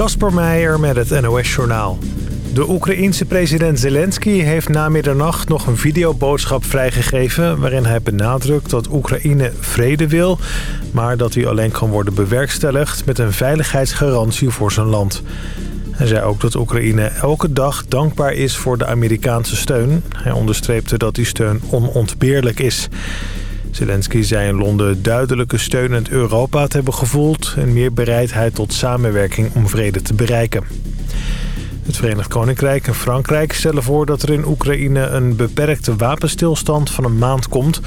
Kasper Meijer met het NOS-journaal. De Oekraïense president Zelensky heeft na middernacht nog een videoboodschap vrijgegeven... waarin hij benadrukt dat Oekraïne vrede wil... maar dat die alleen kan worden bewerkstelligd met een veiligheidsgarantie voor zijn land. Hij zei ook dat Oekraïne elke dag dankbaar is voor de Amerikaanse steun. Hij onderstreepte dat die steun onontbeerlijk is... Zelensky zei in Londen duidelijke steun uit Europa te hebben gevoeld... en meer bereidheid tot samenwerking om vrede te bereiken. Het Verenigd Koninkrijk en Frankrijk stellen voor dat er in Oekraïne een beperkte wapenstilstand van een maand komt.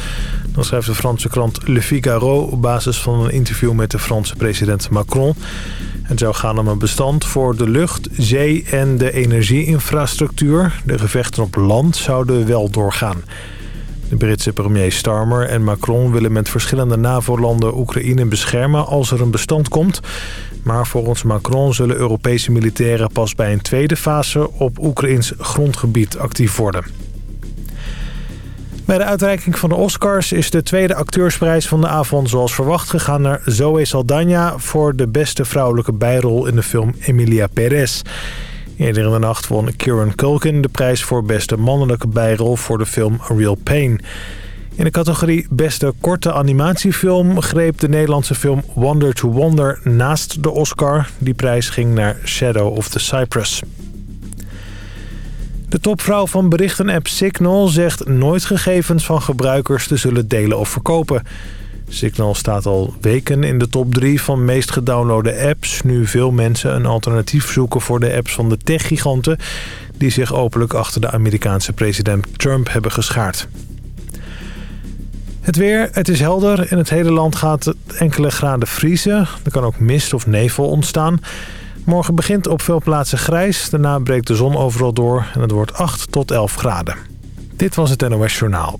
Dan schrijft de Franse krant Le Figaro op basis van een interview met de Franse president Macron. Het zou gaan om een bestand voor de lucht, zee en de energieinfrastructuur. De gevechten op land zouden wel doorgaan. De Britse premier Starmer en Macron willen met verschillende NAVO-landen Oekraïne beschermen als er een bestand komt. Maar volgens Macron zullen Europese militairen pas bij een tweede fase op Oekraïns grondgebied actief worden. Bij de uitreiking van de Oscars is de tweede acteursprijs van de avond zoals verwacht gegaan naar Zoe Saldana voor de beste vrouwelijke bijrol in de film Emilia Perez. Eerder in de nacht won Kieran Culkin de prijs voor beste mannelijke bijrol voor de film A Real Pain. In de categorie beste korte animatiefilm greep de Nederlandse film Wonder to Wonder naast de Oscar. Die prijs ging naar Shadow of the Cypress. De topvrouw van berichtenapp Signal zegt nooit gegevens van gebruikers te zullen delen of verkopen. Signal staat al weken in de top 3 van meest gedownloade apps... nu veel mensen een alternatief zoeken voor de apps van de techgiganten... die zich openlijk achter de Amerikaanse president Trump hebben geschaard. Het weer, het is helder. In het hele land gaat het enkele graden vriezen. Er kan ook mist of nevel ontstaan. Morgen begint op veel plaatsen grijs. Daarna breekt de zon overal door en het wordt 8 tot 11 graden. Dit was het NOS Journaal.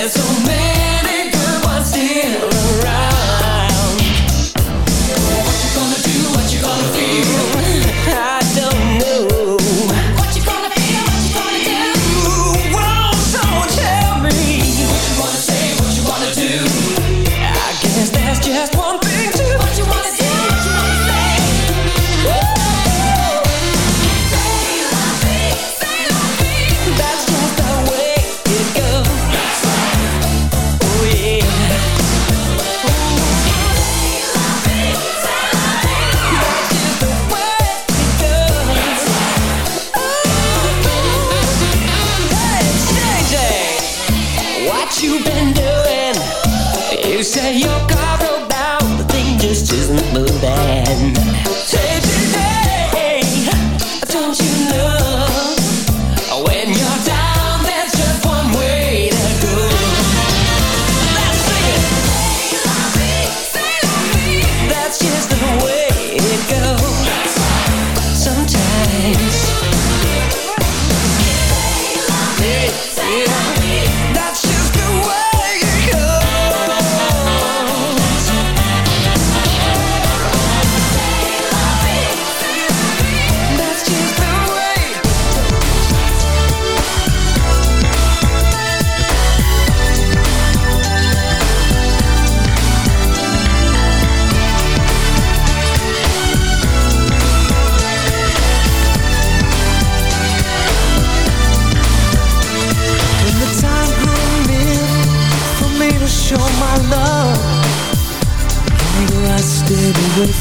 There's so many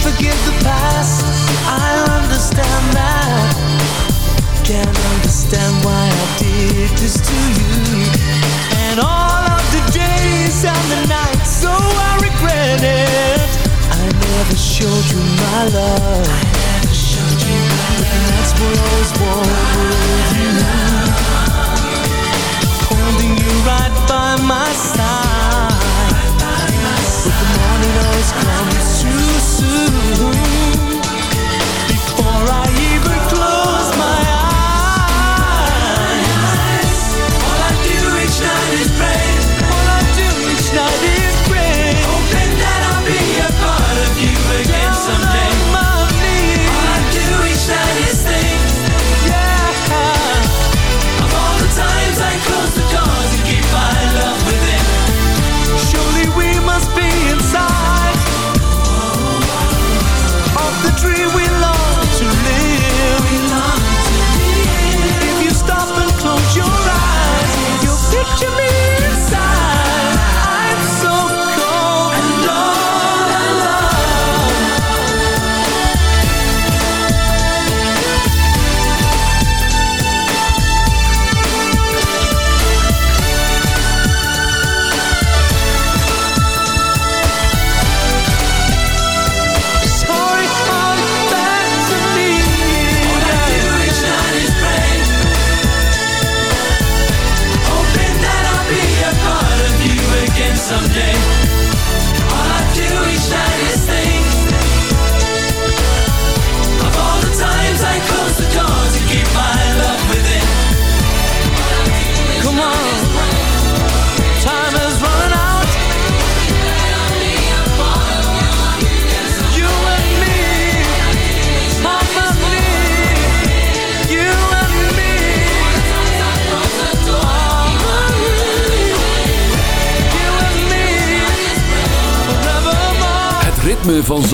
forgive the past. I understand that. Can't understand why I did this to you. And all of the days and the nights, so I regret it. I never showed you my love. I never showed you my love. And that's what I always with you. Holding you right by my side mm-hmm.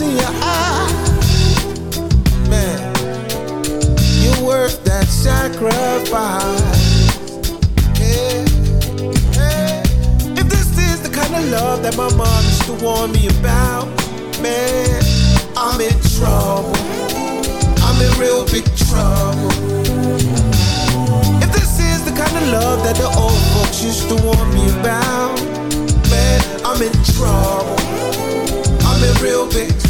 into your eyes, man, you're worth that sacrifice. If this is the kind of love that my mom used to warn me about, man, I'm in trouble. I'm in real big trouble. If this is the kind of love that the old folks used to warn me about, man, I'm in trouble. I'm in real big trouble.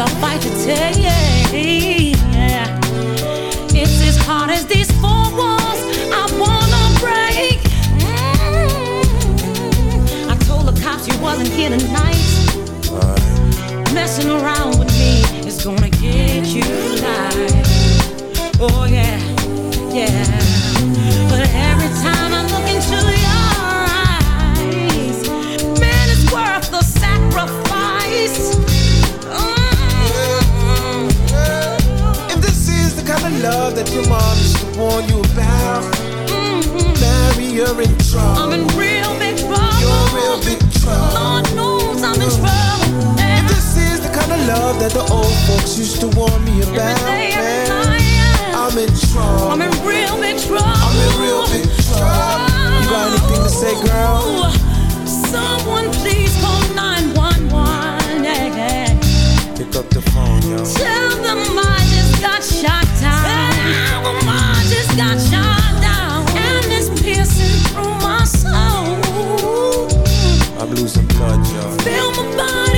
I fight to take. It's as hard as these four walls I wanna break. Mm. I told the cops you wasn't here tonight. Messing around with me is gonna get you life. Oh yeah, yeah. That the old folks used to warn me about, day, every night. I'm in trouble. I'm in real big trouble. I'm in real big trouble. You got anything to say, girl? Someone please call 911. Yeah, yeah. Pick up the phone, yo. Tell them I just got shot down. Tell them I just got shot down. And it's piercing through my soul. I'm losing blood, yo. Feel my body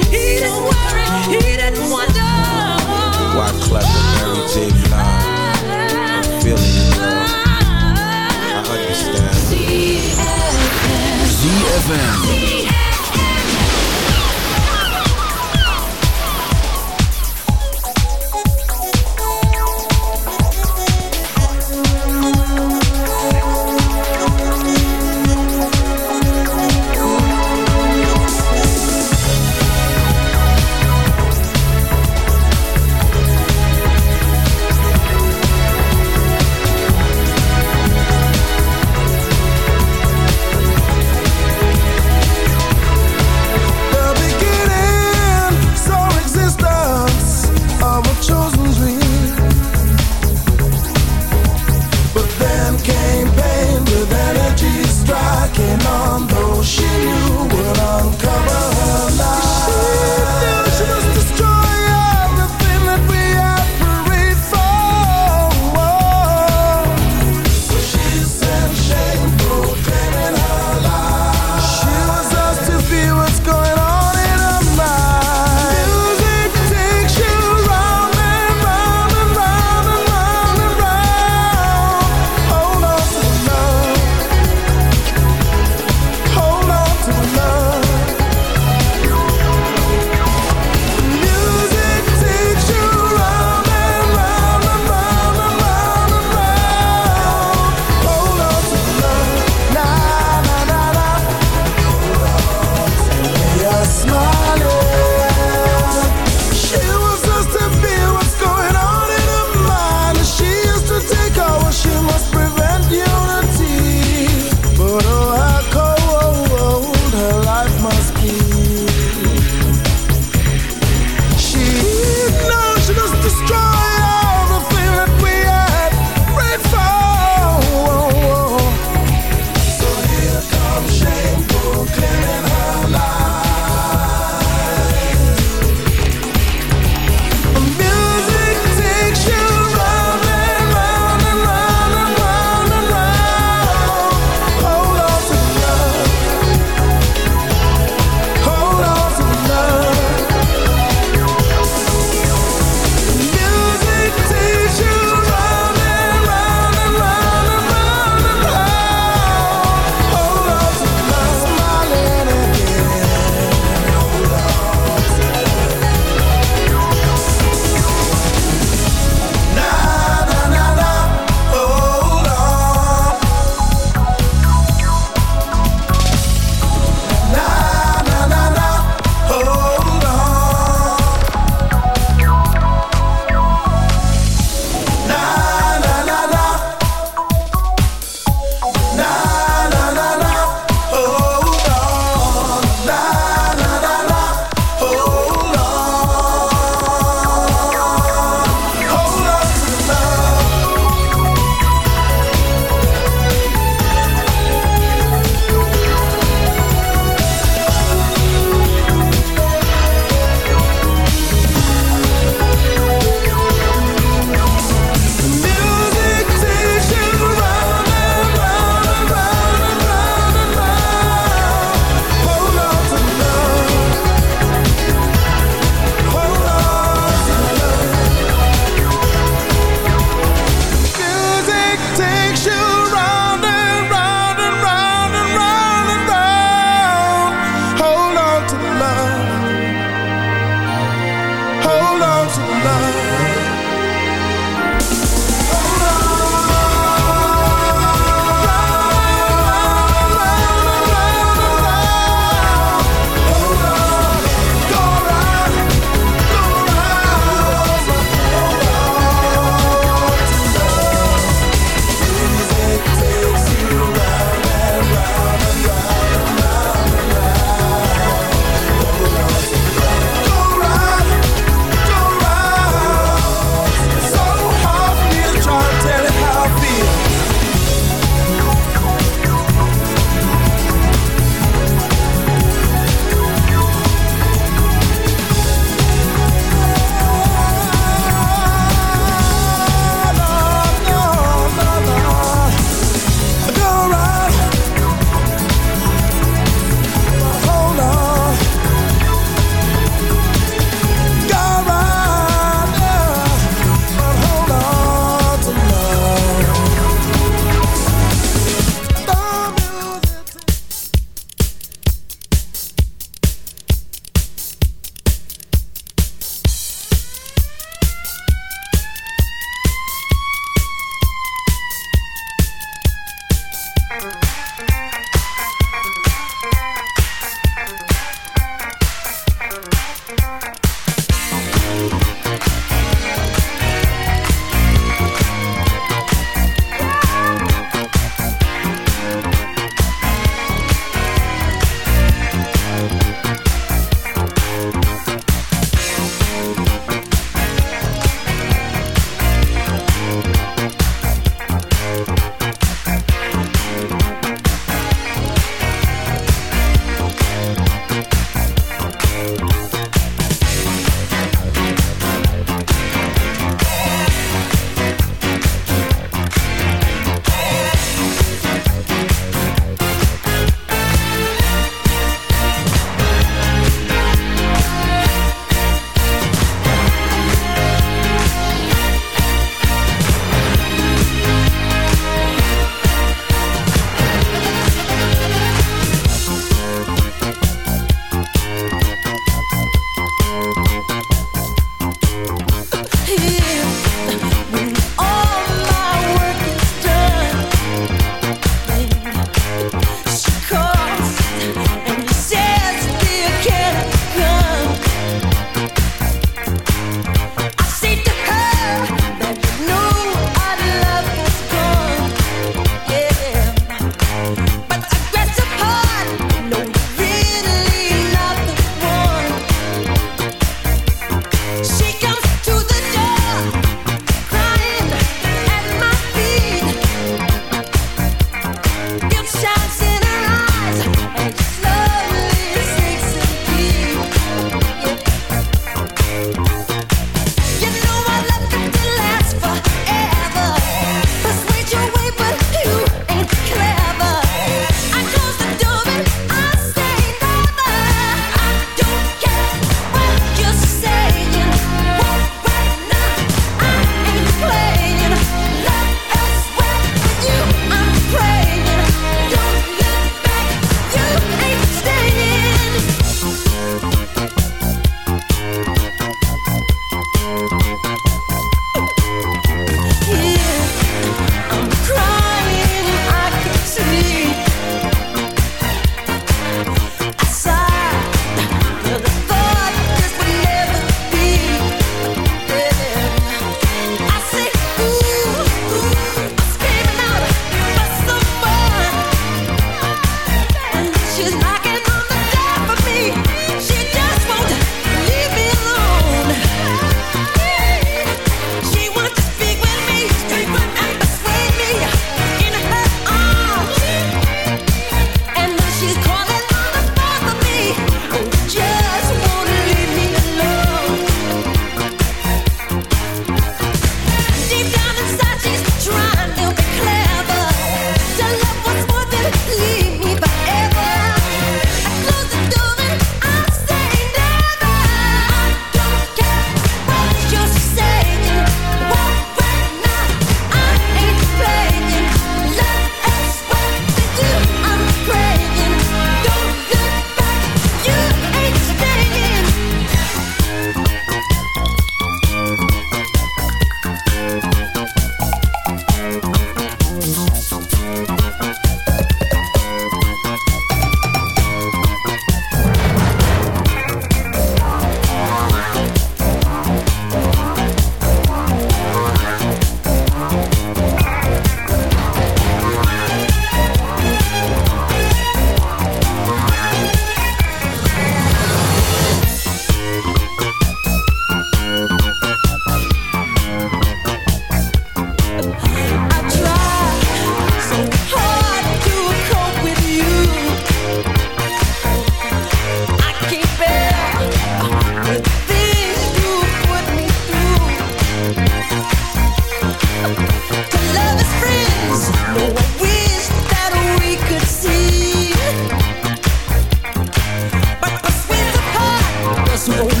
So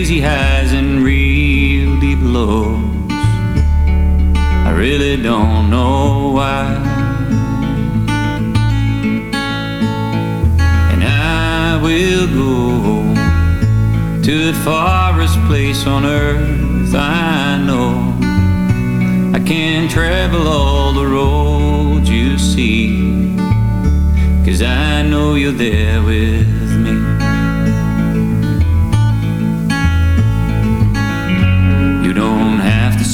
crazy hat.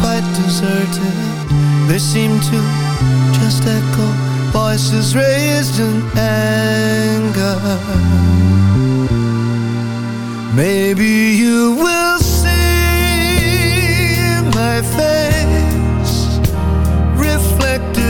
quite deserted. They seem to just echo voices raised in anger. Maybe you will see my face reflected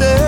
Never